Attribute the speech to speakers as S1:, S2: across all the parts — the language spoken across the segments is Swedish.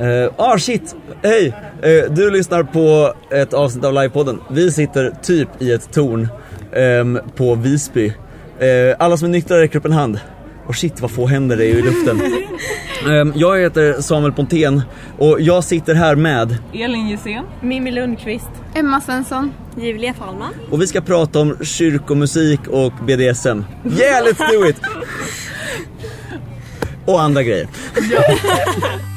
S1: Uh, ah shit, hej! Uh, du lyssnar på ett avsnitt av livepodden. Vi sitter typ i ett torn um, på Visby. Uh, alla som är nyktra räcker upp en hand. Och shit vad få händer det är i luften. um, jag heter Samuel Pontén och jag sitter här med
S2: Elin Gissén.
S3: Mimmi Lundqvist.
S4: Emma Svensson.
S3: Julia Fallman.
S1: Och vi ska prata om kyrkomusik och BDSM. Yeah, let's do it! och andra grejer.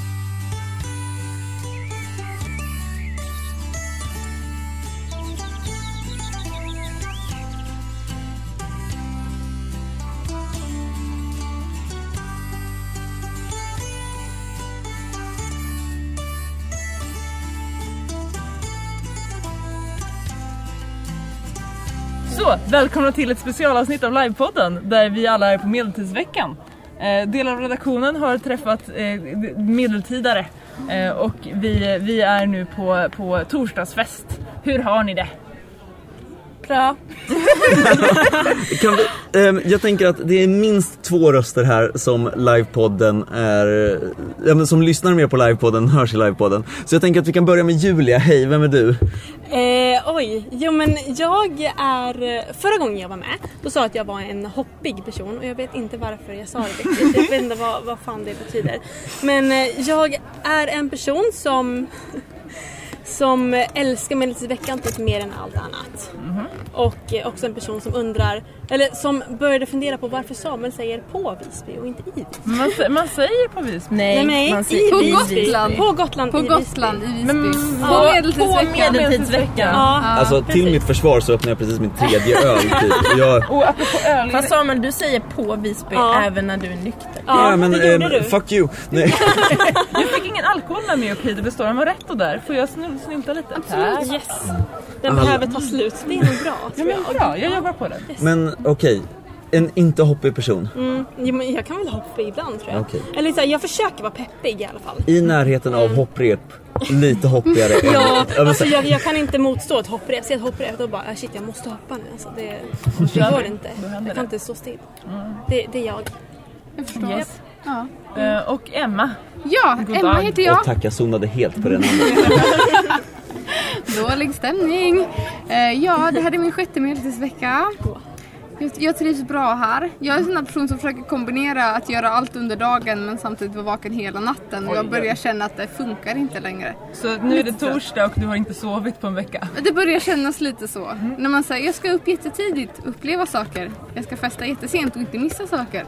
S2: välkomna till ett specialavsnitt av livepodden där vi alla är på medeltidsveckan. Eh, delar av redaktionen har träffat eh, medeltidare eh, och vi, vi är nu på, på torsdagsfest. Hur har ni det?
S3: Bra.
S1: Vi, ehm, jag tänker att det är minst två röster här som livepodden är, ja, men som lyssnar mer på livepodden hörs i livepodden. Så jag tänker att vi kan börja med Julia, hej, vem är du?
S3: Eh, oj, jo men jag är, förra gången jag var med, då sa jag att jag var en hoppig person och jag vet inte varför jag sa det riktigt. Jag vet inte vad, vad fan det betyder. Men eh, jag är en person som som älskar Medeltidsveckan typ mer än allt annat.
S2: Mhm.
S3: Och eh, också en person som undrar, eller som började fundera på varför Samuel säger på Visby och inte i Visby.
S2: Man, man säger på Visby.
S3: Nej, nej,
S4: man säger- På. Gotland.
S3: På Gotland
S4: På
S3: i
S4: Gotland
S3: Visby.
S4: i Visby.
S2: Men-
S4: på
S2: Ja,
S4: medeltidsveckan.
S2: på medeltidsveckan.
S3: Ja.
S1: Alltså till mitt försvar så öppnade jag precis min tredje öl typ. Och Jag,
S2: Och apropå öl.
S5: Fast Samuel, du säger på Visby
S3: Ja.
S5: även när du är nykter.
S3: Ja,
S1: men
S3: det
S1: ehm,
S3: du.
S1: fuck you. Nej.
S2: Jag fick ingen alkohol med mig upp hit, det står han var rätt och där. Får jag snu- snylta lite? Tack.
S3: Yes. Den
S1: Alla-
S3: behöver ta slut. Det är nog bra
S2: Ja men
S3: jag.
S2: bra, jag jobbar på det.
S1: Men okej, en inte hoppig person.
S3: Mm, jo, men jag kan väl hoppa ibland tror jag.
S1: Okej.
S3: Eller så här, jag försöker vara peppig i alla fall.
S1: I närheten av hopprep, lite hoppigare.
S3: Ja, alltså
S1: så-
S3: jag, jag kan inte motstå ett hopprep. Se ett hopprep då bara, ah, shit jag måste hoppa nu. Alltså, det, det går inte. Jag
S2: det.
S3: kan inte stå still. Det, det är jag.
S4: Jag förstår.
S2: Yes.
S4: Ja.
S2: Eh, och Emma.
S4: ja,
S2: God
S4: Emma
S2: dag.
S4: heter jag.
S1: tack, jag zonade helt på det namnet.
S4: Dålig stämning. Eh, ja, det här är min sjätte medeltidsvecka. Jag- Jag trivs bra här. Jag är en sån person som försöker kombinera att göra allt under dagen men samtidigt vara vaken hela natten. Och jag börjar känna att det funkar inte längre.
S2: Så nu är det torsdag och du har inte sovit på en vecka.
S4: Det börjar kännas lite så. När man säger jag ska upp jättetidigt, uppleva saker. Jag ska festa jättesent och inte missa saker.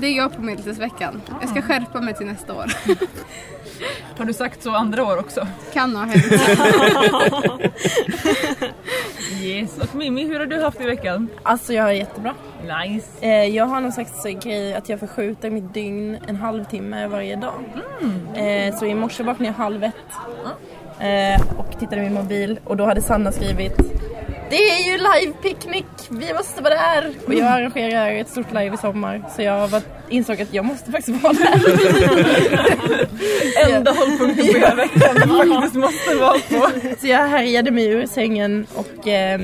S4: Det är jag på medeltidsveckan. Jag ska skärpa mig till nästa år.
S2: Har du sagt så andra år också?
S4: Kan ha hänt.
S2: Yes. Och Mimmi, hur har du haft i veckan?
S5: Alltså jag har jättebra.
S2: Nice.
S5: Eh, jag har någon slags grej att jag förskjuter mitt dygn en halvtimme varje dag. Eh, så i morse vaknade jag halv ett eh, och tittade i min mobil och då hade Sanna skrivit Det är ju live-picknick, vi måste vara där! Och jag arrangerar ett stort live i sommar så jag var, insåg att jag måste faktiskt vara där.
S2: Enda hållpunkten på hela veckan du faktiskt måste vara på.
S5: Så jag härjade mig ur sängen och eh,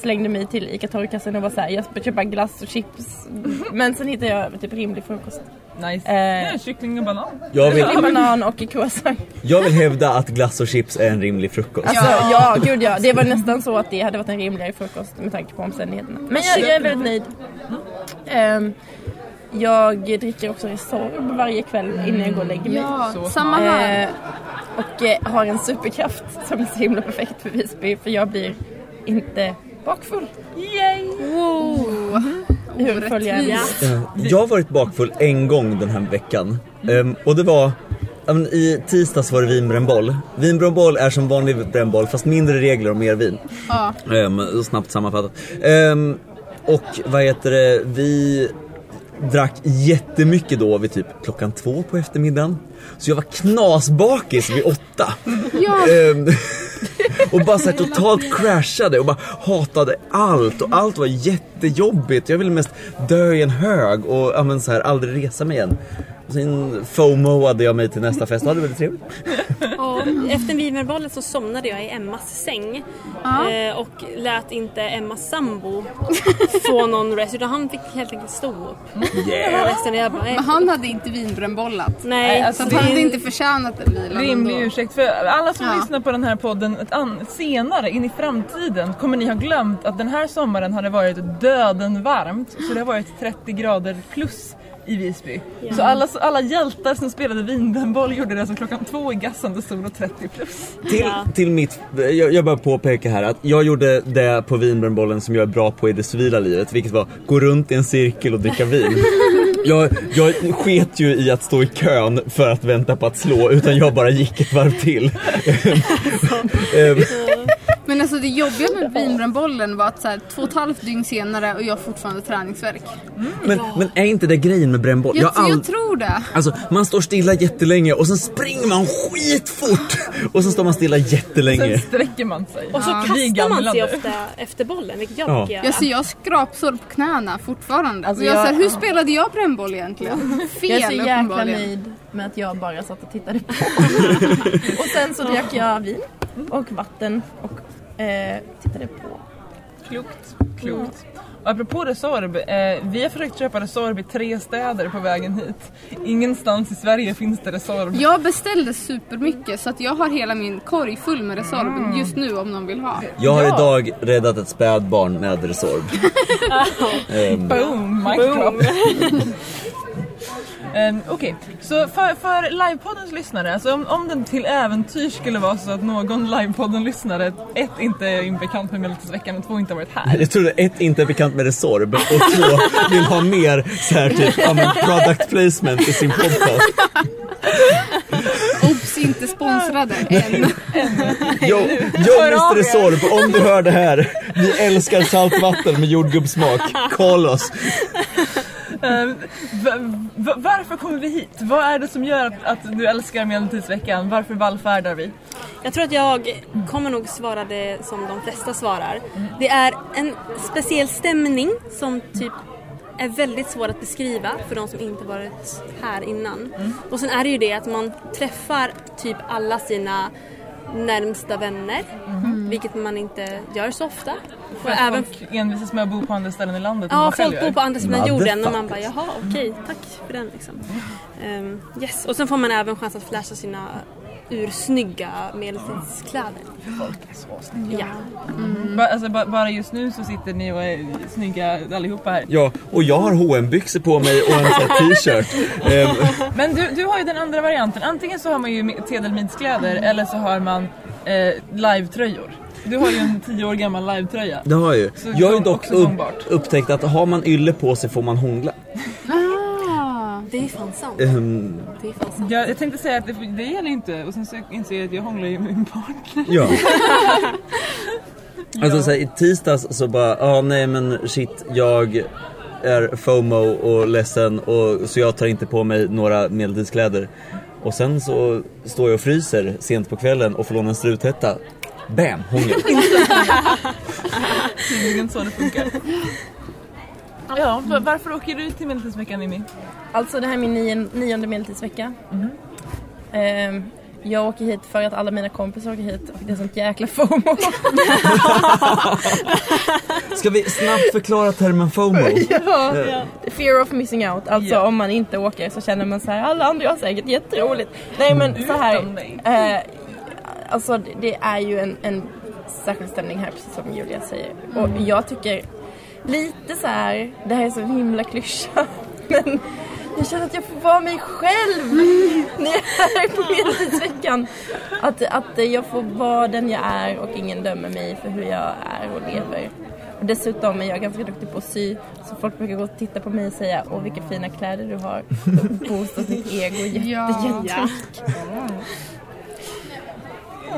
S5: slängde mig till ICA torgkassen och var såhär, jag ska köpa glass och chips. Men sen hittade jag typ rimlig frukost.
S2: Nice.
S5: Eh.
S2: Ja, kyckling och banan.
S1: Jag vill,
S5: Rimlig banan och croissant.
S1: jag vill hävda att glass och chips är en rimlig frukost.
S5: Alltså ja, gud ja. Det var nästan så att det hade varit en rimligare frukost med tanke på omständigheterna. Men jag, jag är väldigt nöjd. Ehm, jag dricker också Resorb varje kväll innan jag går och lägger mig.
S4: Ja,
S2: Så
S4: samma här.
S5: Eh, och eh, har en superkraft som är så himla perfekt för Visby för jag blir inte bakfull.
S2: Yay!
S4: Wow.
S5: Jag
S4: Orättvist.
S1: Jag har varit bakfull en gång den här veckan. Ehm, och det var, i tisdags var det vinbrännboll. Vinbrännboll är som vanlig brännboll fast mindre regler och mer vin.
S4: Ja.
S1: Um, snabbt sammanfattat. Ehm, och vad heter det, vi drack jättemycket då vid typ klockan två på eftermiddagen. Så jag var knasbakis vid åtta.
S4: Ja.
S1: Ehm, och bara så här totalt crashade och bara hatade allt och allt var jättejobbigt. Jag ville mest dö i en hög och ja, men så här, aldrig resa mig igen. Sen FOMOade jag mig till nästa fest och hade väldigt trevligt.
S3: Och efter vinverbollen så somnade jag i Emmas säng.
S4: Ja.
S3: Eh, och lät inte Emmas sambo få någon rest utan han fick helt enkelt stå upp. Resten jag bara,
S4: Men han hade inte vinbrännbollat.
S3: nej,
S2: alltså,
S3: det-
S4: hade inte förtjänat en vila.
S2: Rimlig
S4: ändå.
S2: ursäkt för alla som
S4: Ja.
S2: lyssnar på den här podden ett an- senare in i framtiden kommer ni ha glömt att den här sommaren har det varit döden varmt så det har varit 30 grader plus i Visby. Så alla, alla hjältar som spelade vinbrännboll gjorde det som klockan två i gassande sol och 30 plus.
S1: Till,
S3: Ja.
S1: till mitt, jag, jag bara påpeka här att jag gjorde det på vinbrännbollen som jag är bra på i det civila livet, vilket var gå runt i en cirkel och dricka vin. Jag, jag sket ju i att stå i kön för att vänta på att slå, utan jag bara gick ett varv till.
S4: Men alltså det jobbiga med vinbrännbollen var att så här, två och ett halvt dygn senare och jag har fortfarande träningsvärk.
S1: men, men är inte det grejen med brännboll?
S4: Jag,
S1: har all-
S4: jag tror det.
S1: Alltså man står stilla jättelänge och sen springer man skitfort och så står man stilla jättelänge.
S2: Sen sträcker man sig.
S3: Och så
S2: Vi
S3: kastar man sig ofta efter bollen, vilket jag
S1: Ja.
S3: brukar göra.
S4: Jag ser jag har skrapsår på knäna fortfarande.
S5: Alltså,
S4: jag,
S5: jag-
S4: säger, hur spelade jag brännboll egentligen? Fel
S5: Jag är så jäkla nöjd med att jag bara satt och tittade på. och sen så drack jag vin och vatten och eh, tittade på.
S2: Klokt. Klokt. Och apropå Resorb, eh, vi har försökt köpa Resorb i tre städer på vägen hit. Ingenstans i Sverige finns det Resorb.
S4: Jag beställde supermycket så att jag har hela min korg full med Resorb just nu om någon vill ha.
S1: Jag har
S2: Ja.
S1: idag räddat ett spädbarn med Resorb. Ehm,
S2: Boom! Mic drop. Um, Okej, så för, för livepoddens lyssnare, alltså om, om det till äventyr skulle vara så att någon livepodden-lyssnare, ett inte är inbekant med Medeltidsveckan och två inte har varit här.
S1: Jag tror ett inte är bekant med Resorb och två vill ha mer så här typ, ja, product placement i sin podcast.
S4: Obs, inte sponsrade än.
S1: Jo, jo Mr Resorb, om du hör det här. Vi älskar saltvatten med jordgubbssmak. Call oss.
S2: Va- varför kommer vi hit? Vad är det som gör att, att du älskar Medeltidsveckan? Varför vallfärdar vi?
S3: Jag tror att jag kommer nog svara det som de flesta svarar. Det är en speciell stämning som typ är väldigt svår att beskriva för de som inte varit här innan. Och sen är det ju det att man träffar typ alla sina närmsta vänner, vilket man inte gör så ofta.
S2: För
S3: Och
S2: att
S3: även
S2: folk envisas med att bo på andra ställen i landet
S3: Ja, folk bor på andra sidan jorden och man bara jaha okej, tack för den liksom. Ehm, yes, och sen får man även chans att flasha sina ursnygga medeltidskläder. Ja.
S2: Ba, alltså, ba, bara just nu så sitter ni och är snygga allihopa här.
S1: Ja, och jag har hm byxor på mig och en t-shirt. Ehm,
S2: Men du, du har ju den andra varianten. Antingen så har man ju tedelmidskläder eller så har man eh, live-tröjor. Du har ju en tio år gammal live-tröja.
S1: det har jag ju.
S2: Så
S1: Jag har ju dock
S2: också
S1: upp, upptäckt att har man ylle på sig får man hångla.
S3: Det är fan sant.
S1: Ehm,
S3: Det är fan sant.
S2: Jag, jag tänkte säga att det, det gäller inte och sen så inser jag att jag hånglar ju med min partner.
S1: Ja. Alltså så här, i tisdags så bara, ja ah, nej men shit jag är FOMO och ledsen och så jag tar inte på mig några medeltidskläder. Och sen så står jag och fryser sent på kvällen och får låna en struthätta. Bam! Hångel.
S2: Tydligen så det funkar. Ja, va- varför åker du till Medeltidsveckan Mimmi?
S5: Alltså det här är min nion, nionde medeltidsvecka. Ehm, jag åker hit för att alla mina kompisar åker hit och det är sånt jäkla FOMO.
S1: Ska vi snabbt förklara termen FOMO?
S5: ja.
S1: Eh,
S5: Fear of missing out. Alltså
S2: Ja.
S5: om man inte åker så känner man så här, alla andra har säkert jätteroligt. Nej men så här. Eh, alltså det- är ju en, en särskild stämning här precis som Julia säger. Och jag tycker lite så här, det här är så himla klyscha. Men jag känner att jag får vara mig själv när jag är här på medeltidsveckan. Att, att jag får vara den jag är och ingen dömer mig för hur jag är och lever. Och dessutom är jag ganska duktig på att sy så folk brukar gå och titta på mig och säga åh vilka fina kläder du har. Och boosta sitt ego jätte,
S4: Ja.
S5: jättemycket.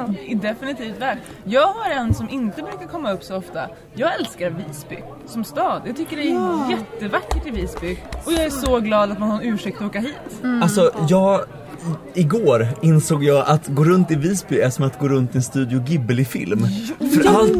S2: Definitivt värt. Jag har en som inte brukar komma upp så ofta. Jag älskar Visby som stad. Jag tycker det är jättevackert i Visby. Och jag är så glad att man har en ursäkt att åka hit.
S1: Alltså jag igår insåg jag att gå runt i Visby är som att gå runt i en Studio Ghibli-film. För allt,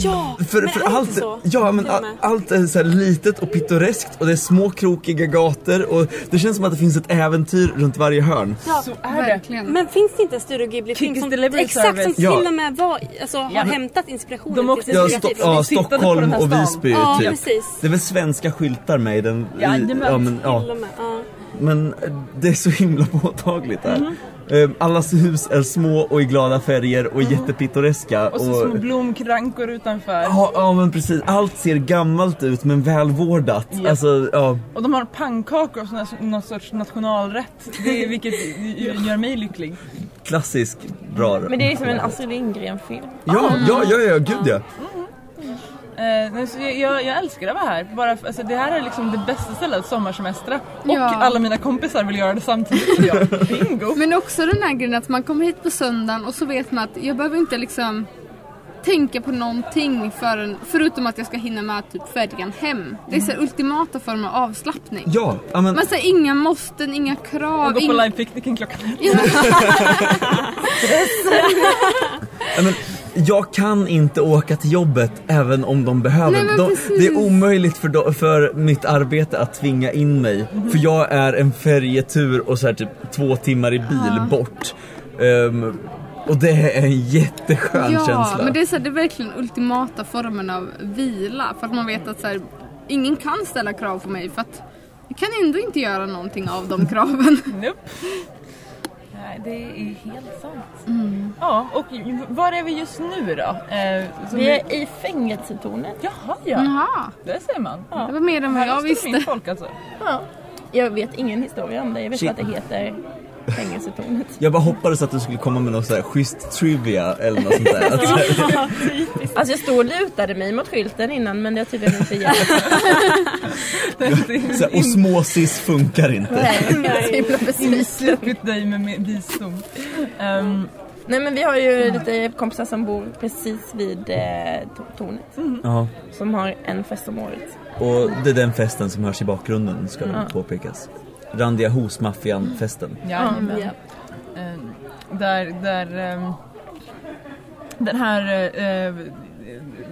S3: Ja,
S1: för,
S3: men
S1: för
S3: är
S1: allt,
S3: så?
S1: ja men
S3: Jag
S1: a,
S3: med.
S1: allt är så här litet och pittoreskt och det är små krokiga gator och det känns som att det finns ett äventyr runt varje hörn.
S3: Ja.
S2: Så är det.
S4: Verkligen.
S3: Men finns det inte en Studio Ghibli-film som, exakt, som
S2: Service.
S3: till
S1: Ja.
S3: och med var, alltså, har
S2: Ja, men-
S3: hämtat inspirationen
S2: De åkte
S3: till
S1: Ja, Sto- ja Stockholm och. Visby
S3: Ja,
S1: typ.
S3: precis.
S1: Det är väl svenska skyltar med i den. I,
S2: Jajamän.
S1: ja, men, ja.
S3: Till och med, ja.
S1: Men det är så himla påtagligt där.
S2: Mhm.
S1: Eh, Allas hus är små och i glada färger och jättepittoreska.
S2: Mm. Och så små blomkrankor utanför.
S1: Ja, ja men precis, allt ser gammalt ut men välvårdat.
S2: Ja.
S1: Alltså, ja,
S2: Och de har pannkakor som någon sorts nationalrätt. Det är, vilket gör mig lycklig.
S1: klassisk bra.
S5: Men det är som en Astrid Lindgren-film.
S1: Ja, ja, ja, ja, gud ja.
S2: Eh, jag, jag, älskar att vara här. Bara för, alltså, det här är liksom det bästa stället att sommarsemestra. Och
S4: Ja.
S2: alla mina kompisar vill göra det samtidigt som jag. Bingo!
S4: Men också den här grejen att man kommer hit på söndagen och så vet man att jag behöver inte liksom tänka på någonting förrän, förutom att jag ska hinna med typ färjan hem. Det är så här ultimata former av avslappning.
S1: Ja, ja men,
S4: Man säger inga måsten, inga krav.
S2: Och gå på
S4: ing-
S2: livepicknicken klockan ett.
S4: Ja,
S1: ja, men jag kan inte åka till jobbet även om de behöver.
S4: Nej,
S1: de, det är omöjligt för, do- för mitt arbete att tvinga in mig. För jag är en färjetur och så här typ två timmar i bil bort. Ehm, och det är en jätteskön
S4: ja
S1: känsla.
S4: men det är, så här, det är verkligen ultimata formen av vila. För att man vet att så här, ingen kan ställa krav på mig för att jag kan ändå inte göra någonting av de kraven.
S2: Nope. Nej, det är helt sant. Ja, och var är vi just nu då? Eh,
S5: Vi är i fängelsetornet.
S2: Jaha, ja.
S4: Jaha,
S2: Det ser man.
S4: det var mer än vad jag
S2: Här
S4: visste.
S2: folk alltså.
S5: Ja. Jag vet ingen historia om det. Jag vet
S1: Shit.
S5: bara att det heter fängelsetornet.
S1: Jag bara hoppades att du skulle komma med något så här schysst trivia eller något sånt där. Att så här-
S5: Alltså jag stod och lutade mig mot skylten innan men det har tydligen inte hjälpt.
S1: osmosis funkar inte.
S5: Nej,
S2: dig med visdom. Ehm,
S5: Nej men vi har ju lite kompisar som bor precis vid eh, to- tornet.
S1: Ja.
S5: Som har en fest om året.
S1: Och det är den festen som hörs i bakgrunden ska ja. påpekas. Randiga hos-maffian-festen.
S2: Jajamän.
S5: Ja.
S2: Ehm, där, där ehm, den här eh,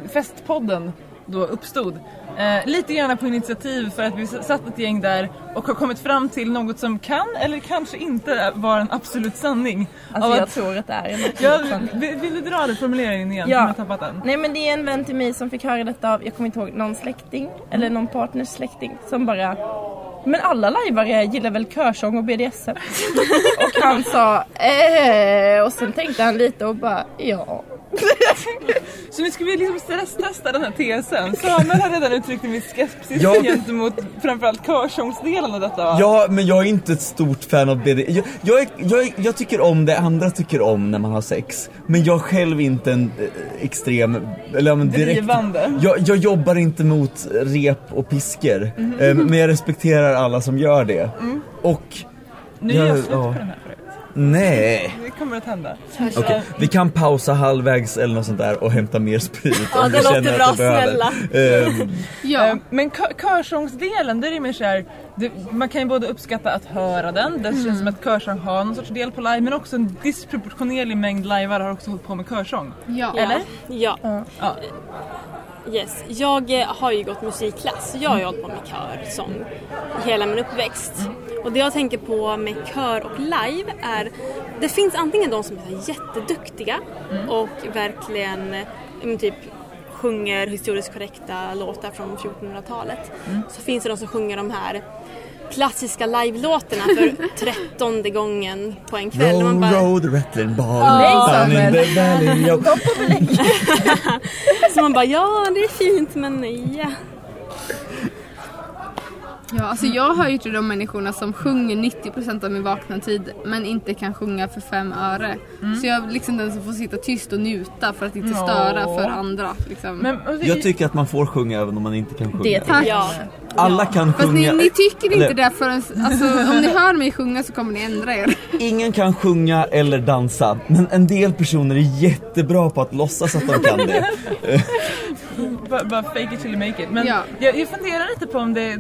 S2: festpodden då uppstod. Eh, lite grann på initiativ för att vi satt ett gäng där och har kommit fram till något som kan eller kanske inte vara en absolut sanning.
S5: Alltså jag
S2: att-
S5: tror att det är en
S2: Ja,
S5: absolut sanning.
S2: vill, vill du dra det formuleringen igen?
S5: Ja.
S2: Jag tappat den.
S5: Nej men det är en vän till mig som fick höra detta av, jag kommer inte ihåg, någon släkting eller någon partners släkting som bara Men alla lajvare gillar väl körsång och BDSM? och han sa eh, och sen tänkte han lite och bara ja.
S2: Så nu ska vi liksom stresstesta den här tesen. Samuel har redan uttryckt en viss skepsis
S1: Ja.
S2: gentemot framförallt körsångsdelen av detta va?
S1: Ja, men jag är inte ett stort fan av BD. Jag, jag, är, jag, jag tycker om det andra tycker om när man har sex. Men jag själv är inte en eh, extrem, eller men direkt.
S2: Drivande.
S1: Jag, jag jobbar inte mot rep och piskor.
S2: Mhm.
S1: eh, men jag respekterar alla som gör det.
S2: Mm.
S1: Och,
S2: Nu är
S1: Ja,
S2: jag slut
S1: ja.
S2: på den här.
S1: Nej.
S2: Det kommer att hända.
S1: Okej, vi kan pausa halvvägs eller något sånt där och hämta mer sprit
S3: Ja,
S1: om
S3: det
S1: vi
S3: låter
S1: känner
S3: bra,
S1: att det behöver.
S3: snälla.
S1: Ehm,
S4: Ja.
S2: Eh, Men kö- körsångsdelen, där är det mer såhär, det, man kan ju både uppskatta att höra den, det känns som att körsång har någon sorts del på live, men också en disproportionerlig mängd lajvare har också hållit på med körsång.
S4: ja.
S2: Eller?
S3: Ja.
S2: Ja.
S3: Yes. Jag eh, har ju gått musikklass. Jag har ju hållit på med kör, sång hela min uppväxt. Och det jag tänker på med kör och live är det finns antingen de som är jätteduktiga och verkligen eh, typ sjunger historiskt korrekta låtar från 1400-talet. Så finns det de som sjunger de här klassiska live-låtarna för trettonde gången på en kväll. Och man
S1: Row,
S3: bara-
S1: row the rattling ball
S5: Nej,
S1: down in the valley. yo.
S3: Så man bara ja det är fint men ja.
S4: Ja, alltså jag hör ju till de människorna som sjunger 90% av min vakna tid men inte kan sjunga för fem öre. Så jag är liksom den som får sitta tyst och njuta för att inte störa
S2: Ja.
S4: för andra. Liksom.
S2: Men, det-
S1: Jag tycker att man får sjunga även om man inte kan sjunga.
S5: Det tycker jag.
S3: Ja.
S1: Alla kan
S4: Fast ni,
S1: sjunga.
S4: ni tycker inte
S1: eller-
S4: det förrän, alltså om ni hör mig sjunga så kommer ni ändra er.
S1: Ingen kan sjunga eller dansa, men en del personer är jättebra på att låtsas att de kan det.
S2: bara, bara fake it till you make it. Men
S4: Ja.
S2: jag, jag funderar lite på om det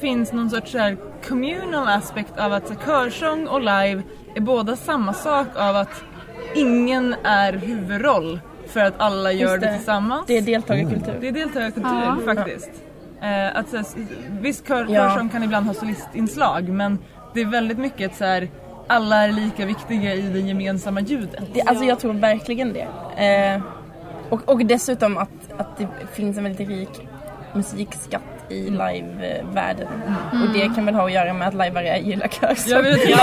S2: finns någon sorts så här communal aspekt av att så körsång och live är båda samma sak av att ingen är huvudroll för att alla gör
S5: Just
S2: det.
S5: det.
S2: tillsammans.
S5: Det är deltagarkultur.
S2: Det är deltagarkultur
S4: Ja.
S2: faktiskt. Eh, att, så visst, kör,
S5: Ja.
S2: körsång kan ibland ha solistinslag men det är väldigt mycket ett så här, alla är lika viktiga i det gemensamma ljudet.
S5: Det, alltså jag tror verkligen det. Eh, och, och dessutom att, att det finns en väldigt rik musikskatt i live-världen. Och det kan väl ha att göra med att liveare gillar körsång.
S2: Jag vet, ja.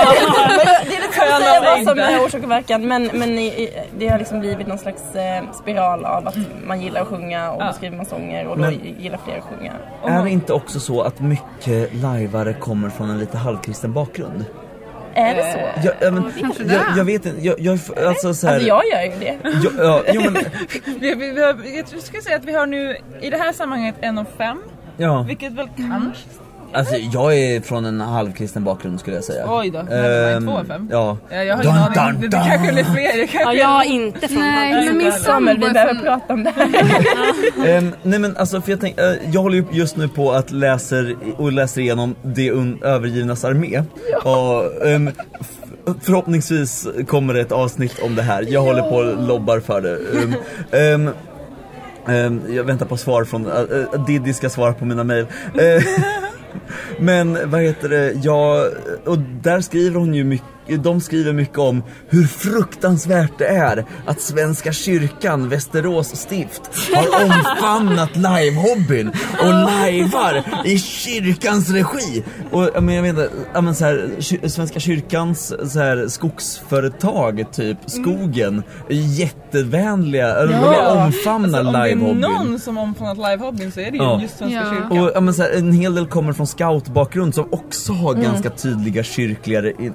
S5: Det är lite svårt att säga vad som är orsak och verkan men, men i, i, det har liksom blivit någon slags eh, spiral av att man gillar att sjunga och
S2: Ja.
S5: då skriver man sånger och då
S1: Men-
S5: gillar fler att sjunga.
S1: Är det inte också så att mycket lajvare kommer från en lite halvkristen bakgrund?
S5: Är det så?
S1: Jag, jag, men, jag, jag vet inte, jag, jag alltså så här,
S5: Alltså jag gör ju det.
S1: jag, ja, jo, men,
S2: vi, vi, vi har, jag skulle säga att vi har nu i det här sammanhanget en av fem.
S1: Ja.
S2: Vilket väl kanske...
S1: Alltså jag är från en halvkristen bakgrund skulle jag säga.
S2: Oj då,
S1: Ehm,
S2: två av fem.
S1: Ja.
S2: Ja, jag har
S1: Dun,
S2: ingen
S1: dun,
S2: aning. Det, det kanske är fler. Det kanske
S3: Ja, jag är inte från
S4: Nej, men min
S5: vi
S4: sambo är
S5: behöver
S4: från...
S5: prata om det här.
S1: Ehm, nej men alltså för jag tänk, eh, jag håller ju just nu på att läser och läser igenom Det övergivnas armé. Och, ehm, f- förhoppningsvis kommer det ett avsnitt om det här. Jag håller på och lobbar för det. Ehm, jag väntar på svar från, uh, Diddy ska svara på mina mejl. Eh, Men vad heter det, ja, och där skriver hon ju mycket, de skriver mycket om hur fruktansvärt det är att Svenska kyrkan, Västerås stift, har omfamnat livehobbyn och lajvar i kyrkans regi. Och jag vet inte, ja, men så här, Svenska kyrkans så här, skogsföretag, typ skogen, är jättevänliga,
S2: Ja.
S1: omfamnar
S2: Alltså, om det är
S1: livehobbyn.
S2: någon som omfamnat livehobbyn så är det ju
S1: Ja.
S2: just Svenska
S4: Ja.
S2: kyrkan.
S1: Och ja, men så här, en hel del kommer från scoutbakgrund som också har ganska tydliga kyrkligare in-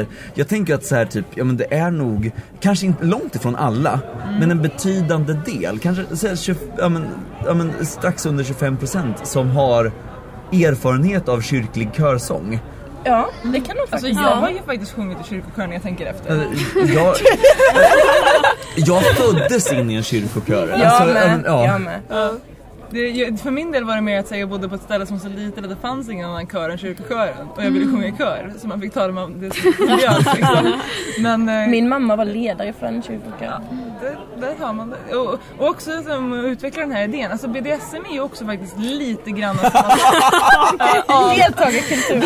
S1: influenser. Jag tänker att så här, typ, ja men det är nog, kanske inte långt ifrån alla, men en betydande del, kanske så här, 20, ja, men, ja, men, strax under 25% som har erfarenhet av kyrklig körsång.
S5: Ja, det kan nog
S2: Alltså
S5: faktiskt
S2: jag
S5: vara.
S2: har ju faktiskt sjungit i kyrkokör när jag tänker efter.
S1: Eh, Jag, jag föddes in i en kyrkokör.
S5: Jag
S1: Alltså,
S5: med.
S1: men, ja.
S5: Jag med.
S2: Det, för min del var det mer att säga, jag bodde på ett ställe som var så litet att det fanns ingen annan kör än kyrkokören. Och jag ville sjunga i kör, så man fick ta det med det som liksom. Men eh,
S5: Min mamma var ledare för en kyrkokör.
S2: det, där har man det. Och, och också som utvecklar den här idén, alltså BDSM är ju också faktiskt lite grann
S5: Deltagarkultur.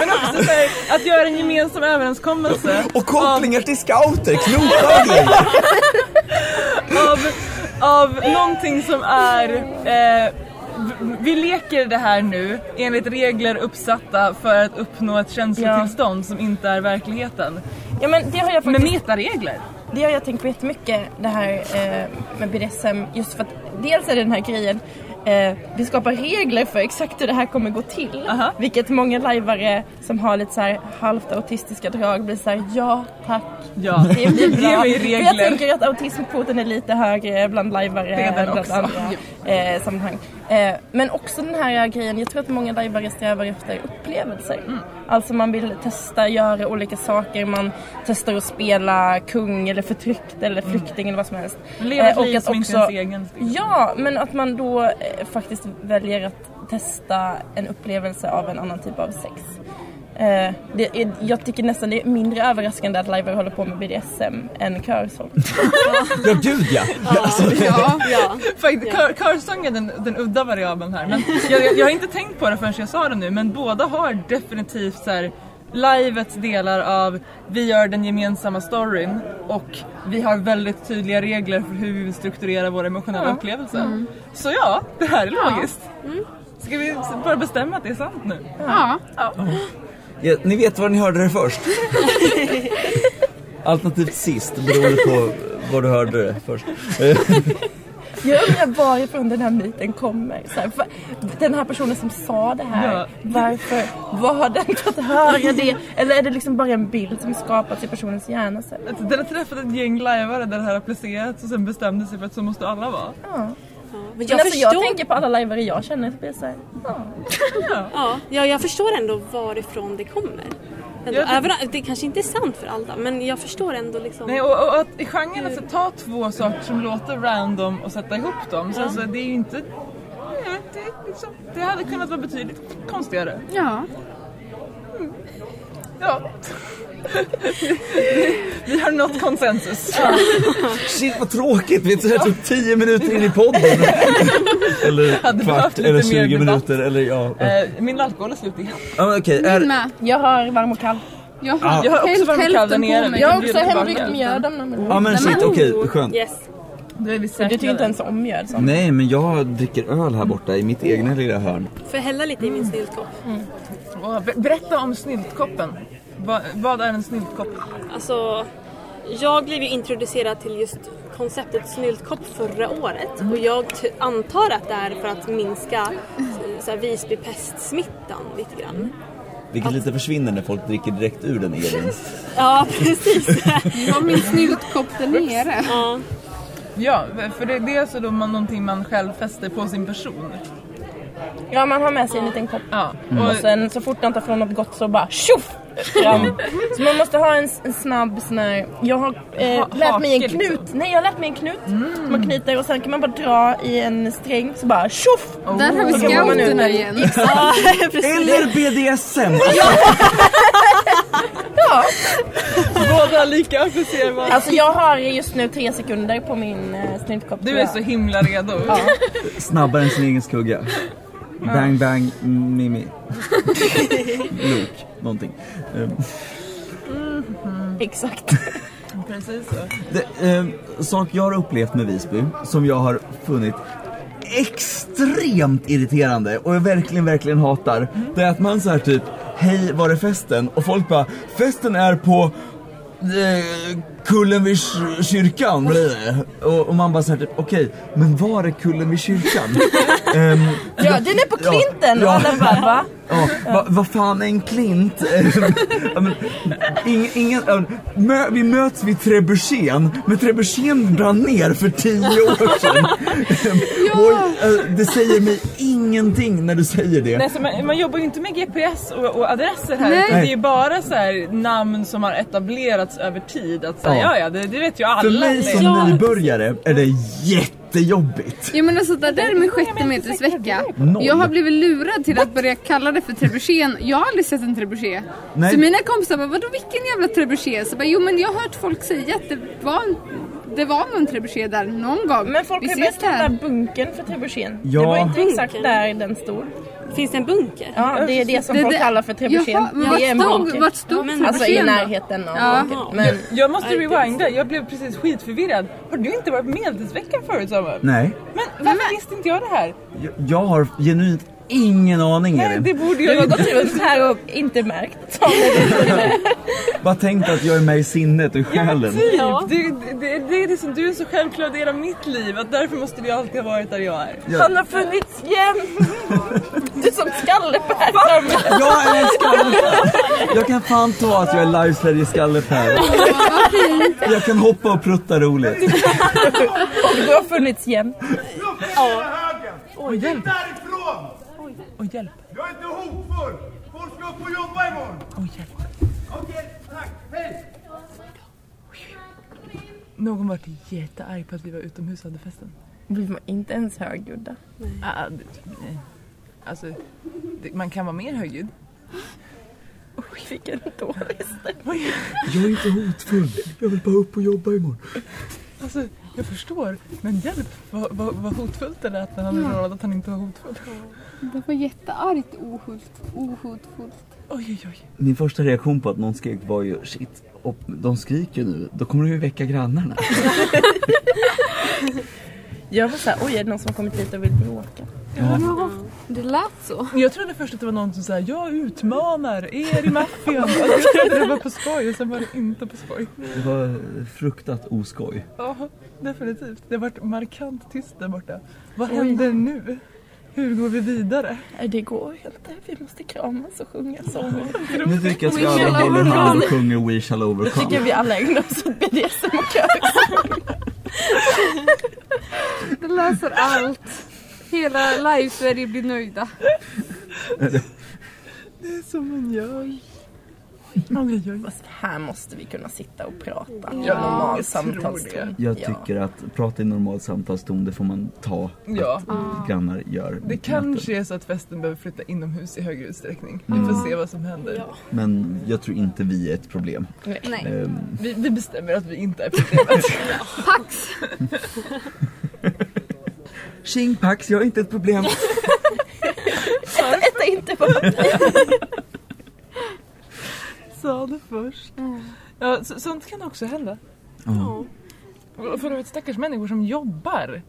S2: men också så här, att göra en gemensam överenskommelse
S1: Och kopplingar till scouter, och grejer.
S2: av, av någonting som är eh, vi leker det här nu enligt regler uppsatta för att uppnå ett känslotillstånd som inte är verkligheten.
S5: Ja men det har jag
S2: Med
S5: faktiskt
S2: metaregler.
S5: Det har jag tänkt på jättemycket det här eh, med BDSM just för att dels är det den här grejen eh, vi skapar regler för exakt hur det här kommer gå till.
S2: Aha.
S5: Vilket många lajvare som har lite så här halvt autistiska drag blir så här: ja tack.
S2: Ja,
S5: Det blir bra.
S2: Ge mig
S5: För jag
S2: regler.
S5: tänker att autismkvoten är lite högre bland lajvare än bland
S2: också.
S5: andra eh, sammanhang. Eh, men också den här grejen, jag tror att många lajvare strävar efter upplevelser.
S2: Mm.
S5: Alltså man vill testa, göra olika saker, man testar att spela kung eller förtryckt eller flykting eller vad som helst.
S2: Leva ett
S5: Eh,
S2: liv som inte ens egen.
S5: Ja, men att man då eh, faktiskt väljer att testa en upplevelse av en annan typ av sex. Eh, det är, jag tycker nästan det är mindre överraskande att lajvare håller på med BDSM än körsång.
S1: Ja gud ja. Alltså,
S4: Ja.
S3: Ja.
S2: Faktiskt, kör, körsång är den, den udda variabeln här. Men jag, jag, jag har inte tänkt på det förrän jag sa det nu, men båda har definitivt så här livets delar av vi gör den gemensamma storyn och vi har väldigt tydliga regler för hur vi vill strukturera våra emotionella upplevelser. Så ja, det här är logiskt. Ska vi bara bestämma att det är sant nu?
S4: ja.
S1: Ja, ni vet var ni hörde det först. Alternativt sist, beroende på var du hörde det först.
S5: Jag undrar varifrån den här myten kommer. Så här, va- den här personen som sa det här,
S2: Ja.
S5: varför, var har den fått höra det? Eller är det liksom bara en bild som skapats i personens hjärna? Så
S2: Den har träffat ett gäng lajvare där det här har applicerats och sen bestämde sig för att så måste alla vara.
S5: Ja.
S3: Men
S5: Jag,
S3: jag,
S5: men alltså, jag
S3: förstår,
S5: tänker på alla lajvare jag känner så blir det så här, ja.
S3: ja, ja, jag förstår ändå varifrån det kommer. Ändå,
S2: Jag
S3: Även, det kanske inte är sant för alla men jag förstår ändå liksom.
S2: Nej, och, och att i genren att ta två saker som låter random och sätta ihop dem. Så alltså, det är ju inte... ja, Det, är liksom, det hade kunnat vara betydligt konstigare.
S4: ja.
S2: Ja. Vi har nått konsensus.
S1: Shit vad tråkigt, vi är typ 10 minuter in i podden. eller
S2: Hade
S1: kvart, eller
S2: mer
S1: 20
S2: debatt.
S1: minuter, eller ja.
S2: Eh, Min alkohol är slut igen.
S1: men okej,
S4: Min
S1: är,
S4: med.
S5: Jag har varm och kall.
S4: Jag
S1: Ja.
S4: har,
S2: Jag har också varm och kall där nere.
S5: Jag har också hembryggt
S2: hälften.
S5: mjöd om någon vill.
S1: ja men shit okej, skönt.
S3: Yes.
S5: Du tycker inte ens om mjöd så.
S1: Nej men jag dricker öl här borta i mitt egna lilla hörn.
S3: Får jag hälla lite i min snyltkopp?
S2: Be- Berätta om snyltkoppen. Va, vad är en snyltkopp?
S3: Alltså, jag blev ju introducerad till just konceptet snyltkopp förra året och jag antar att det är för att minska eh, så här, Visbypestsmittan lite grann.
S1: Vilket lite försvinner när folk dricker direkt ur den egen.
S3: Ja, precis.
S4: Jag har min snyltkopp där nere.
S3: ja.
S2: Ja, för det, det är alltså då man, någonting man själv fäster på sin person.
S5: Ja, man har med sig en liten kopp.
S2: Ja,
S5: Och
S2: och
S5: sen så fort man tar från något gott så bara tjoff! Fram. Så man måste ha en, en snabb sån här, jag har eh,
S2: Ha-
S5: lärt mig en
S2: hake,
S5: knut.
S2: liksom.
S5: Nej jag har lärt mig en knut. Man knyter och sen kan man bara dra i en sträng så bara tjoff!
S4: Där har vi scouterna igen.
S3: ja.
S1: Eller BDSM!
S2: båda lika applicerbara.
S5: Alltså jag har just nu tre sekunder på min eh, snyltkopp.
S2: Du är så himla redo.
S1: Snabbare än sin egen skugga. Bang bang mimi. Luke, någonting. Ehm,
S5: Exakt.
S2: Precis så.
S1: Det, eh, sak jag har upplevt med Visby, som jag har funnit extremt irriterande och jag verkligen, verkligen hatar. Det är att man så här typ, hej var är festen? Och folk bara, festen är på eh, kullen vid kyr- kyrkan. Blä. Och, och man bara såhär typ, okej, men var är kullen vid kyrkan? Ehm,
S5: Ja, den är på
S1: Ja,
S5: klinten
S1: ja.
S5: och alla bara va?
S1: Ja, vad va fan är en klint? Ja, ingen, ja, mö, vi möts vid Trebuchet, men Trebuchet brann ner för tio år sedan. Och, eh, det säger mig ingenting när du säger det.
S2: Nej, så man, man jobbar ju inte med GPS och, och adresser här
S4: Nej.
S2: det är ju bara så här namn som har etablerats över tid. Att säga,
S1: Ja.
S2: Ja ja, det, det vet ju alla.
S1: För mig som
S3: Ja.
S1: nybörjare är det jättejobbigt.
S4: Ja men alltså det där är min sjätte meters vecka.
S1: Noll.
S4: Jag har blivit lurad till att börja kalla det för trebuchet. Jag har aldrig sett en trebuchet.
S1: Nej.
S4: Så mina kompisar bara, vadå vilken jävla trebuchet? Så bara, jo men jag har hört folk säga att det var en, det var nog en trebuchet där någon gång.
S5: Men folk har ju
S4: ses
S5: börjat
S4: där.
S5: hitta bunkern för trebuchet.
S1: Ja.
S5: Det var inte exakt där den stod.
S3: Finns det en bunker?
S5: Ja, det är det som
S4: Det-
S5: folk
S4: det-
S5: kallar för
S4: men
S5: Det är en bunker.
S4: vart stod
S3: men-
S5: Alltså i närheten av
S4: Ja.
S5: bunkern. Men
S2: Jag måste
S3: Ja, det-
S2: rewinda, jag blev precis skitförvirrad. Har du inte varit på medeltidsveckan förut Samuel?
S1: Nej,
S2: Men varför visste inte jag det här?
S1: jag, jag har genuint ingen aning
S2: Nej,
S1: Elin.
S2: det borde jag
S5: har
S2: ju
S5: gått runt här och inte märkt.
S1: Bara tänkt att jag är med i sinnet och i själen.
S2: Typ,
S3: Ja.
S2: det, det, det är det som du är så självklar del av mitt liv att därför måste du alltid ha varit där jag är.
S1: Ja.
S5: Han har funnits jämt. Du är som skallepär.
S1: Jag är skallepär! Jag kan fan ta att jag är live-Sveriges skallepär. Jag kan hoppa och prutta roligt.
S5: Du har funnits jämt.
S2: Oj, hjälp!
S6: Därifrån!
S2: Oj, hjälp!
S6: Jag är inte hotfull! Folk ska upp och jobba imorgon!
S2: Oj, hjälp!
S6: Okej, tack, hej!
S2: Någon var jättearg på att vi var utomhus och hade festen.
S5: Vi var inte ens högljudda.
S2: Ah, det, nej. Alltså, det, man kan vara mer högljudd.
S5: Oj, vilken dålig stämma.
S1: Jag är inte hotfull. Jag vill bara upp och jobba imorgon.
S2: Alltså, jag förstår. Men hjälp vad, vad, vad hotfullt det lät när han förklarade att han inte var hotfull.
S4: Det var jätteargt ohult, ohotfullt.
S2: Oj, oj, oj.
S1: Min första reaktion på att någon skrek var ju shit, och de skriker nu, då kommer de ju väcka grannarna.
S5: Jag var såhär, oj är det någon som har kommit hit och vill bråka?
S4: Ja, det lät så.
S2: Jag trodde först att det var någon som sa jag utmanar er i maffian. Alltså, jag trodde det var på skoj och sen var det inte på skoj.
S1: Det var fruktat oskoj.
S2: Ja, definitivt. Det har varit markant tyst där borta. Vad händer nu? Hur går vi vidare?
S5: Nej det går inte, vi måste kramas och sjunga sånger.
S1: Nu tycker jag att vi alla håller
S4: overcome.
S1: hand och sjunger We shall
S5: Jag tycker
S1: overcome.
S5: vi alla ägnar oss åt BDSM och kör.
S4: Det löser allt. Hela live-Sverige blir nöjda.
S2: Det är som man gör. Oj, oj.
S5: Fast här måste vi kunna sitta och prata.
S2: Ja,
S5: normal samtalston.
S1: Jag
S5: Ja.
S1: tycker att prata i normal samtalston, det får man ta
S2: Ja.
S1: att grannar gör.
S2: Det kanske är så att festen behöver flytta inomhus i högre utsträckning. Vi får se vad som händer.
S1: Men jag tror inte vi är ett problem.
S4: Nej.
S1: Ehm,
S2: Vi, vi bestämmer att vi inte är problemet.
S4: Pax!
S1: Tjing Pax, jag är inte ett problem.
S5: Detta är inte bara
S2: Sa det först. Ja, så, sånt kan också hända.
S1: Ja.
S2: För övrigt stackars människor som jobbar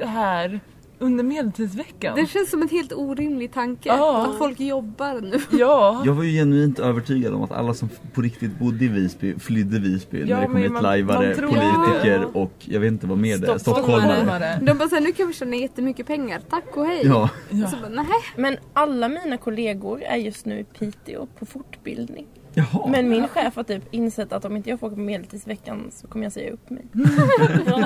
S2: här under medeltidsveckan.
S4: Det känns som en helt orimlig tanke.
S2: Ja.
S4: Att folk jobbar nu.
S2: Ja,
S1: Jag var ju genuint övertygad om att alla som på riktigt bodde i Visby flydde Visby
S2: Ja,
S1: när det kom hit lajvare, politiker
S2: det.
S1: och jag vet inte vad mer det är,
S2: stockholmare.
S1: stockholmare.
S4: De bara såhär, nu kan vi tjäna jättemycket pengar. Tack och hej.
S1: Ja,
S2: Ja.
S4: Så bara, nej.
S5: Men alla mina kollegor är just nu i Piteå på fortbildning.
S1: Jaha.
S5: Men min chef har typ insett att om inte jag får åka på medeltidsveckan så kommer jag säga upp mig.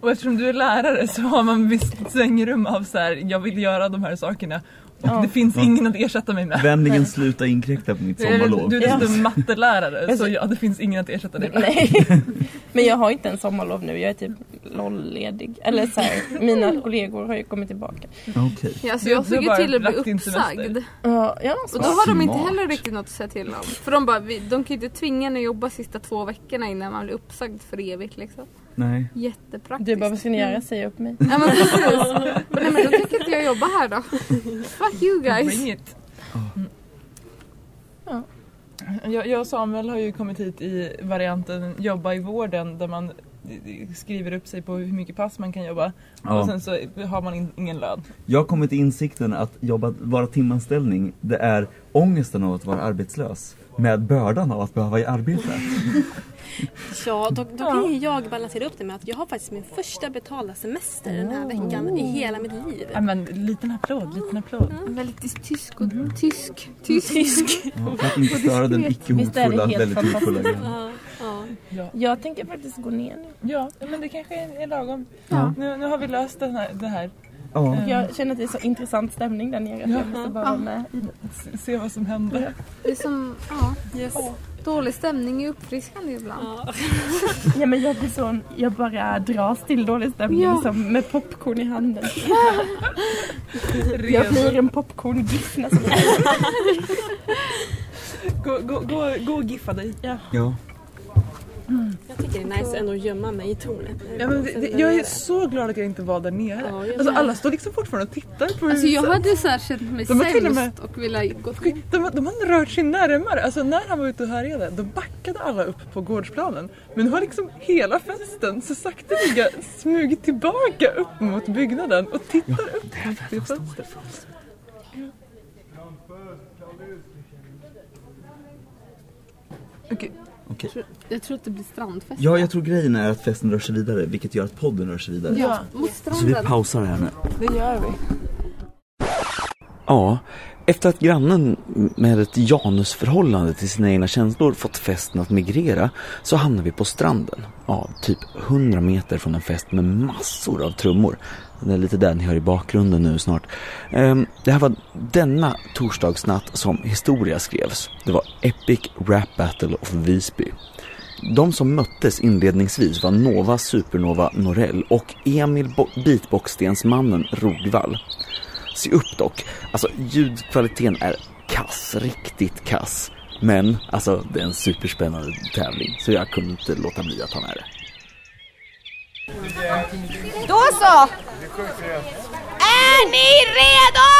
S2: och eftersom du är lärare så har man visst svängrum av så här, jag vill göra de här sakerna. Och
S5: Ja.
S2: det finns ingen att ersätta mig med.
S1: Vänligen sluta inkräkta på mitt sommarlov.
S2: du är dessutom mattelärare så ja, det finns ingen att ersätta dig med.
S5: Nej. Men jag har inte en sommarlov nu, jag är typ LOL-ledig. Eller så här, mina kollegor har ju kommit tillbaka.
S1: Okej.
S4: Ja, alltså
S2: Du-
S4: jag såg ju till att bli uppsagd.
S5: Ja, ja
S4: Och då har de inte heller riktigt något att säga till om. För de bara, de kan ju inte tvinga en att jobba sista två veckorna innan man blir uppsagd för evigt liksom.
S1: Nej.
S4: Jättepraktiskt.
S5: du bara, vad ska ni göra? Säga upp mig.
S4: Ja men precis. Nej, men då tänker inte jag jobba här då. Fuck you guys.
S2: Bring it. Mm.
S5: Ja.
S2: Jag, jag och Samuel har ju kommit hit i varianten jobba i vården där man skriver upp sig på hur mycket pass man kan jobba och
S1: Ja.
S2: sen så har man in, ingen lön.
S1: Jag har kommit till insikten att jobba, vara timanställning, det är ångesten av att vara arbetslös med bördan av att behöva arbeta.
S3: Ja, då, då kan ju jag balansera upp det med att jag har faktiskt min första betalda semester den här veckan i hela mitt liv.
S2: Ja, men liten applåd, liten applåd.
S4: Väldigt tysk och tysk. Tysk.
S1: Ja, för att inte störa den icke hotfulla,
S5: helt
S1: väldigt hotfulla grannen.
S3: Ja, ja.
S5: Jag tänker faktiskt gå ner nu.
S2: Ja, men det kanske är, lagom.
S1: Ja.
S2: Nu, nu har vi löst den här, det här.
S1: Ja.
S5: Jag känner att det är så intressant stämning där nere. att Jag måste bara vara med i det.
S2: Se, vad som händer.
S4: Det är som, ja. Dålig stämning är uppfriskande ibland.
S3: Ja.
S5: Ja men jag blir sån, jag bara dras till dålig stämning
S4: Ja.
S5: som med popcorn i handen. Jag blir en popcorn-giffna som
S2: Gå, gå, gå, gå och giffa dig.
S1: ja.
S3: Jag tycker det är nice ändå att gömma mig i tornet.
S2: Ja, men det, det, jag är så glad att jag inte var där nere.
S3: Ja, jag
S2: alltså,
S3: med.
S2: alla står liksom fortfarande och tittar på
S4: Alltså
S2: huset.
S4: jag hade så här känt mig
S2: De har till och med-
S4: sämst och ville gått hem.
S2: De, de har rört sig närmare. Alltså när han var ute och härjade då backade alla upp på gårdsplanen. Men nu har liksom hela festen så sakteliga smugit tillbaka upp mot byggnaden och tittar upp mot det fönstret. Okej,
S1: Okej.
S4: Jag tror att det blir strandfest.
S1: ja, jag tror grejen är att festen rör sig vidare, vilket gör att podden rör sig vidare.
S4: Ja, mot
S1: Så vi
S4: stranden.
S1: pausar här nu.
S2: det gör vi.
S1: Ja, efter att grannen med ett janusförhållande till sina egna känslor fått festen att migrera så hamnar vi på stranden. Ja, typ 100 meter från en fest med massor av trummor. Det är lite det ni hör i bakgrunden nu snart. Ehm, det här var denna torsdagsnatt som historia skrevs. Det var Epic Rap Battle of Visby. De som möttes inledningsvis var Nova Supernova Norell och Emil Bo- Beatboxstensmannen Rogvall. Se upp dock, alltså ljudkvaliteten är kass, riktigt kass. Men alltså det är en superspännande tävling så jag kunde inte låta bli att ta med det.
S7: Då så! Är ni redo?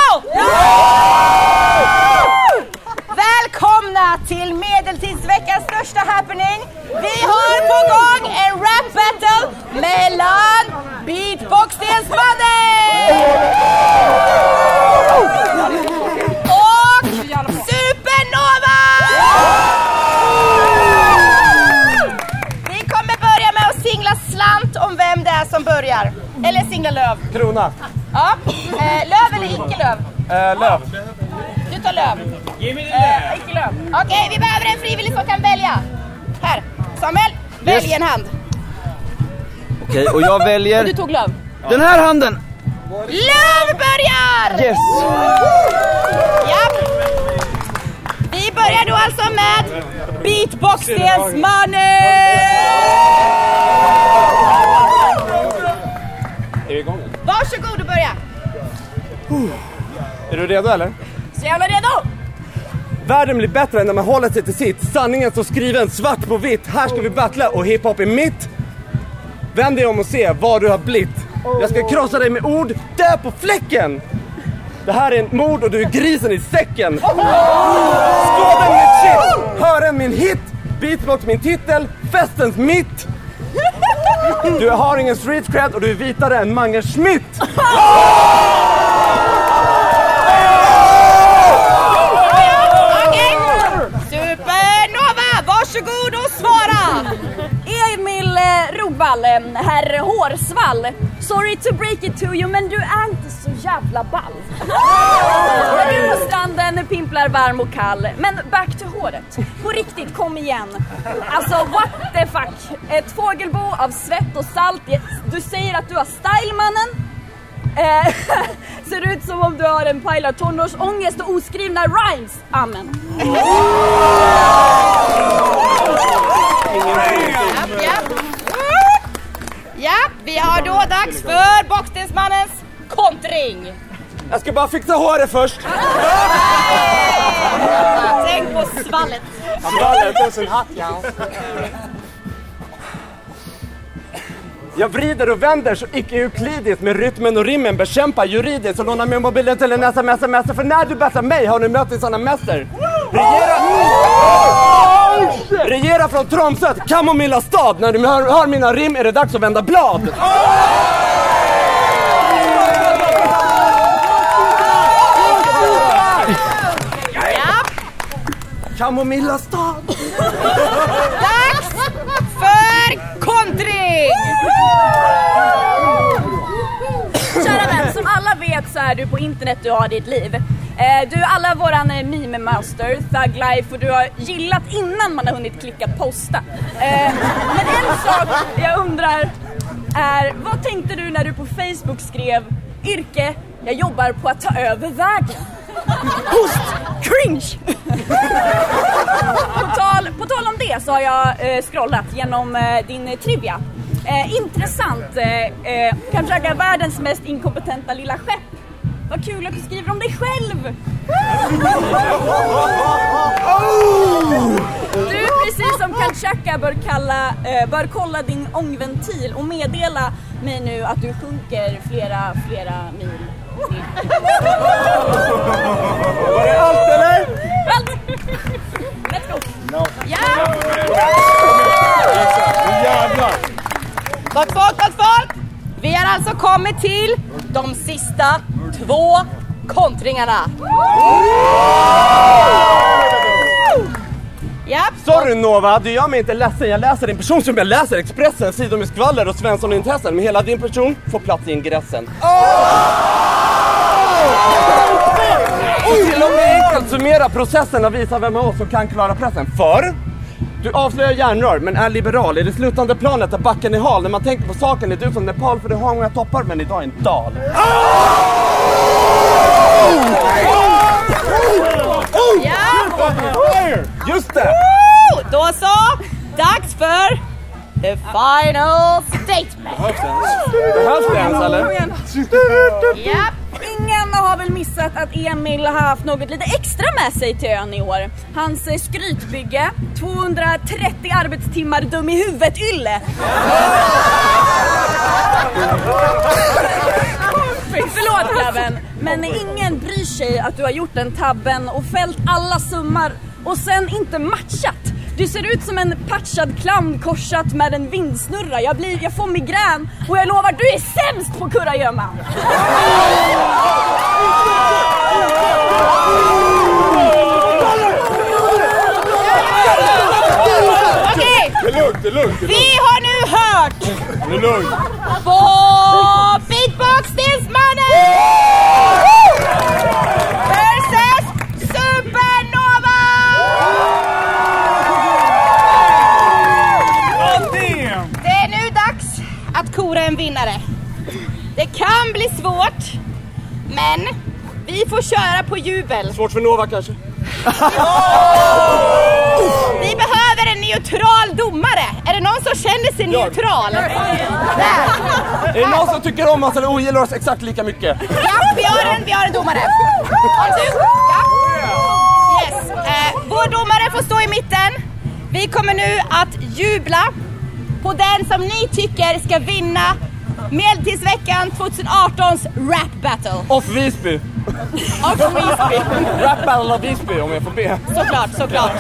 S7: Välkomna till Medeltidsveckans största happening. Vi har på gång en rap battle mellan Beatboxstensmannen är som börjar. Eller singla löv.
S6: Krona.
S7: Ja. Eh, löv eller icke löv?
S6: Eh, löv.
S7: Du tar löv. Eh, icke löv. Okej, vi behöver en frivillig som kan välja. Här. Samuel, välj en hand.
S1: Okej, och jag
S7: Du
S1: väljer
S7: tog löv.
S1: den här handen!
S7: Löv börjar!
S1: Yes!
S7: Ja. Vi börjar då alltså med Beatboxstensmannen!
S8: Redo eller?
S7: Så jävla redo!
S8: Världen blir bättre när man håller sig till sitt. Sanningen står skriven svart på vitt. Här ska vi battla och hiphop är mitt. Vänd dig om och se vad du har blivit. Jag ska krossa dig med ord där på fläcken. Det här är en mord och du är grisen i säcken. Skåden mitt shit, hören min hit, beatbox min titel, festens mitt. Du har ingen street cred och du är vitare än Mange Schmidt.
S9: Fall, eh, herr Hårsvall. Sorry to break it to you men du är inte så jävla ball. När du på stranden pimplar varm och kall. Men back to håret. På riktigt, kom igen. Alltså what the fuck. Ett fågelbo av svett och salt. Du säger att du har style mannen. Eh, ser ut som om du har en pile av tonårsångest och oskrivna rhymes. Amen.
S7: Japp, japp. Ja, vi har då dags för Bockstensmannens kontring.
S8: Jag ska bara fixa håret först.
S7: Tänk på svallet.
S8: Svallet och sin hatt ja. Jag vrider och vänder så icke-euklidiskt med rytmen och rimmen bekämpar juridiskt och lånar med mobilen till en sms-mäster för när du battlar mig har du mött din såna mäster. Regera... Regera från Tromsö, Kamomilla stad. När du hör, hör mina rim är det dags att vända blad. Kamomilla stad.
S7: dags för kontring!
S9: Kära vän, som alla vet så är du på internet du har ditt liv. Eh, Du är alla våran eh, meme master, Thug Life och du har gillat innan man har hunnit klicka posta. Eh, Men en sak jag undrar är, vad tänkte du när du på Facebook skrev yrke, jag jobbar på att ta över världen? Host! Cringe! på, tal, på tal om det så har jag eh, scrollat genom eh, din trivia. Eh, intressant. Eh, eh, kanske världens mest inkompetenta lilla skepp. Vad kul att du skriver om dig själv! Du, precis som Kanchaka bör, kalla, eh, bör kolla din ångventil och meddela mig nu att du sjunker flera, flera mil.
S8: Var det allt eller?
S9: Let's go!
S7: Ja!
S8: Jävlar.
S7: Gott folk, gott folk! Vi har alltså kommit till de sista två kontringarna. Japp,
S8: Sorry Nova, du gör mig inte ledsen. Jag läser din person som jag läser Expressen, sidor med skvaller och Svensson-intressen. Men hela din person får plats i ingressen. Och till och med enkelt summera processen och visa vem av oss som kan klara pressen. För du avslöjar järnrör men är liberal. I det slutande planet där backen är hal. När man tänker på saken är du som Nepal för du har många toppar men idag är en dal.
S7: Ja!
S8: Just det!
S7: Då så, dags för the final statement.
S8: Behövs det ens eller?
S7: Japp.
S9: Ingen har väl missat att Emil har haft något lite extra med sig till ön i år. Hans eh, skrytbygge, 230 arbetstimmar dum i huvudet-ylle. Förlåt grabben, men ingen bryr sig att du har gjort den tabben och fällt alla summar och sen inte matchat. Du ser ut som en patchad clown korsat med en vindsnurra. Jag, blir, jag får migrän och jag lovar, du är sämst på kurragömma!
S7: Okej,
S8: Det är lugnt, det är lugnt.
S7: vi har nu hört
S8: Det är lugnt.
S7: på Beatbox-Stensmannen kan bli svårt, men vi får köra på jubel.
S8: Svårt för Nova kanske?
S7: Vi behöver en neutral domare. Är det någon som känner sig neutral? Där.
S8: Är det någon som tycker om oss eller ogillar oss exakt lika mycket?
S7: Ja, vi har en, vi har en domare. Om du, ja. Yes. Eh, vår domare får stå i mitten. Vi kommer nu att jubla på den som ni tycker ska vinna Medeltidsveckan 2018s rap battle.
S8: Off Visby!
S7: Off Visby.
S8: Rap battle av Visby om jag får be.
S7: Såklart, såklart.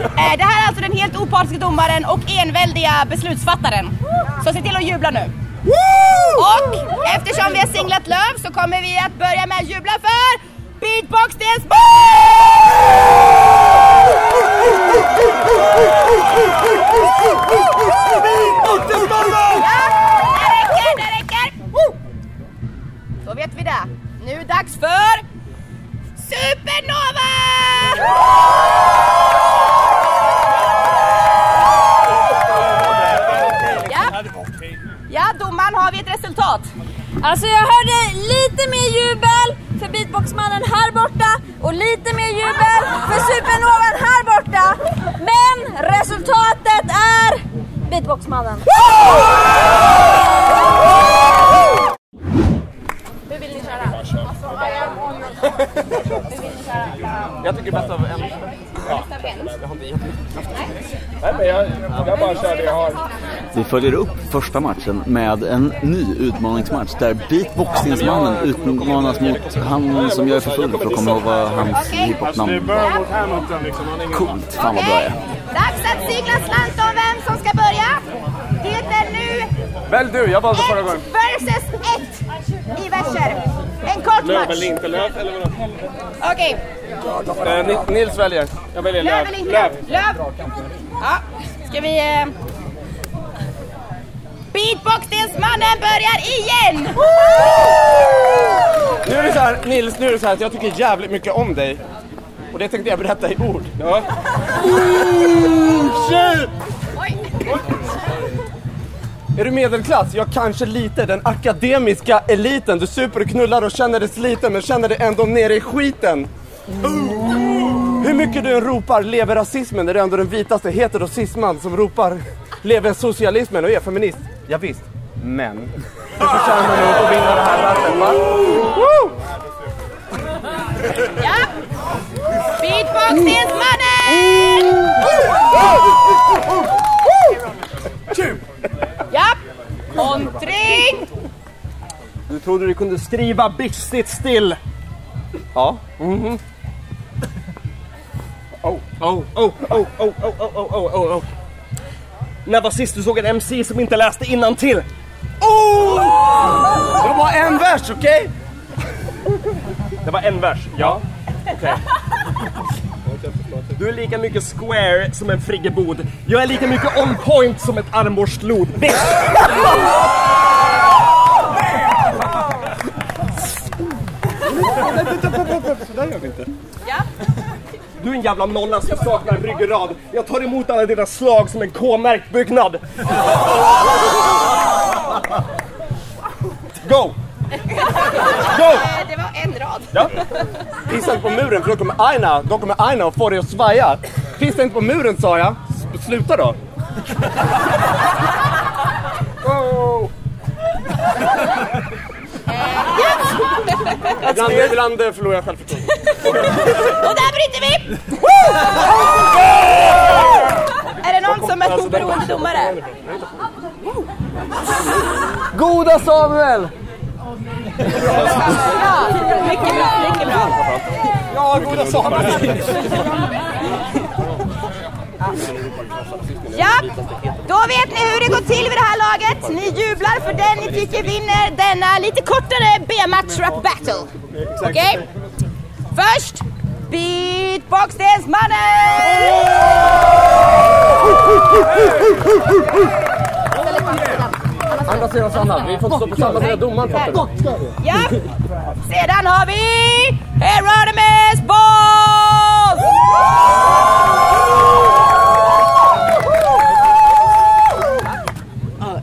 S7: Eh, det här är alltså den helt opartiska domaren och enväldiga beslutsfattaren. Så se till att jubla nu. Och eftersom vi har singlat löv så kommer vi att börja med att jubla för Beatbox Dance Ja, det vet vi det. Nu är det dags för Supernova! Ja. ja, domaren har vi ett resultat.
S10: Alltså jag hörde lite mer jubel för beatboxmannen här borta och lite mer jubel för supernovan här borta. Men resultatet är beatboxmannen.
S8: Jag tycker bäst av en. Jag har inte jättemycket
S11: Nej, men jag, jag bara kör det jag har.
S1: Vi följer upp första matchen med en ny utmaningsmatch där beatboxningsmannen utmanas mot han som jag är för full för att komma ihåg vad hans hiphopnamn
S11: Bör
S1: var.
S11: liksom. Han är ingen...
S1: Coolt, fan vad bra jag är.
S7: Dags att sigla slant om vem som ska börja. Det är nu
S8: Välj du, jag valde förra gången.
S7: ett versus ett i verser. En kort
S11: Löv
S7: match.
S11: eller inte löv eller vadå?
S7: Okej,
S8: Eh, Ni- Nils väljer.
S11: Jag väljer
S7: löv
S11: löv.
S7: eller inte
S11: Löv.
S7: löv? Ja, ska vi... Eh... Beatboxdelsmannen börjar igen!
S8: Nu är det så här, Nils, nu är det så här att jag tycker jävligt mycket om dig. Och det tänkte jag berätta i ord.
S11: Ja.
S8: Shit! Är du medelklass? Ja, kanske lite. Den akademiska eliten. Du super och knullar och känner dig sliten men känner dig ändå nere i skiten. Hur mycket du än ropar lever rasismen är du ändå den vitaste heterosisman som ropar lever socialismen och är feminist. Ja, visst. Men. Du förtjänar nog att vinna det här rappen va? Woo!
S7: Ja! Beatboxdelsmannen! Kontring!
S8: Du trodde du kunde skriva sitt still. Ja. Mhm.
S11: Oh, oh, oh, oh, oh, oh, oh, oh, oh, oh, oh. När var sist du såg en MC som inte läste innantill?
S8: Oh! Det var en vers, okej?
S11: Det var en vers, ja. Okej. Du är lika mycket square som en friggebod. Jag är lika mycket on point som ett armborstlod. Sådär gör vi inte.
S7: Ja.
S11: Du är en jävla nolla som saknar bryggerad. ryggrad. Jag tar emot alla dina slag som en K-märkt byggnad. Go! Go!
S7: Eh, Det var en rad.
S11: Ja.
S8: Pissa inte på muren för då kommer Aina, då kommer Aina och få dig att svaja. Pissa inte på muren sa jag. S- Sluta då. Go! Ibland, ibland förlorar jag självförtroende.
S7: Och där bryter vi! Är det någon som är oberoende domare?
S8: Goda Samuel!
S7: Ja, mycket bra, mycket bra.
S8: Ja, goda Samuel!
S7: Ja, då vet ni hur det går till vid det här laget. Ni jublar för den ni tycker vinner denna lite kortare B-match rap battle. Okej? Först Beatbox-mannen!
S8: Andra sidan Sanna, vi får inte stå på samma sida domaren fattar?
S7: Ja, sedan har vi Hieronymus Balls!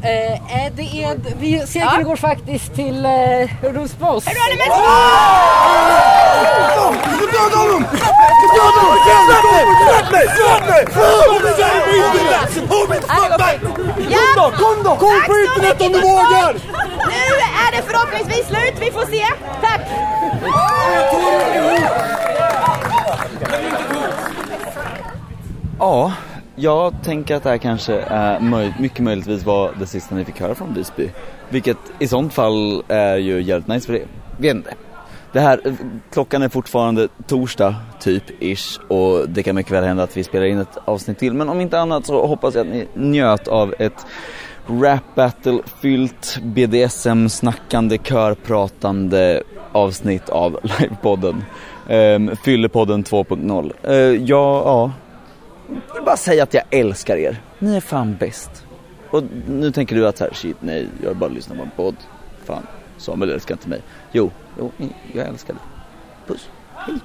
S12: Eh, eh, det är, vi, segern går faktiskt till eh, Rosboss.
S7: Hieronymus Balls!
S11: Döda honom! Döda honom! Släpp mig! Släpp mig! Släpp mig! Släpp mig! the fuck back!
S7: Ja.
S11: Kom då, kom då! Kom på internet om du vågar!
S7: Nu är det förhoppningsvis slut, vi får se. Tack!
S1: Ja, jag tänker att det här kanske är möj- mycket möjligtvis var det sista ni fick höra från Visby. Vilket i sånt fall är ju jävligt nice för det. Vet inte. Det här, klockan är fortfarande torsdag, typ, ish. Och det kan mycket väl hända att vi spelar in ett avsnitt till. Men om inte annat så hoppas jag att ni njöt av ett rap battle fyllt BDSM-snackande, körpratande avsnitt av livepodden. Ehm, Fyllepodden 2.0. Ehm, ja, ja. Jag vill bara säga att jag älskar er. Ni är fan bäst. Och nu tänker du att så här, shit nej, jag bara lyssnar på en podd. Fan, Samuel älskar inte mig. Jo, jo, jag älskar dig. Puss. Hej.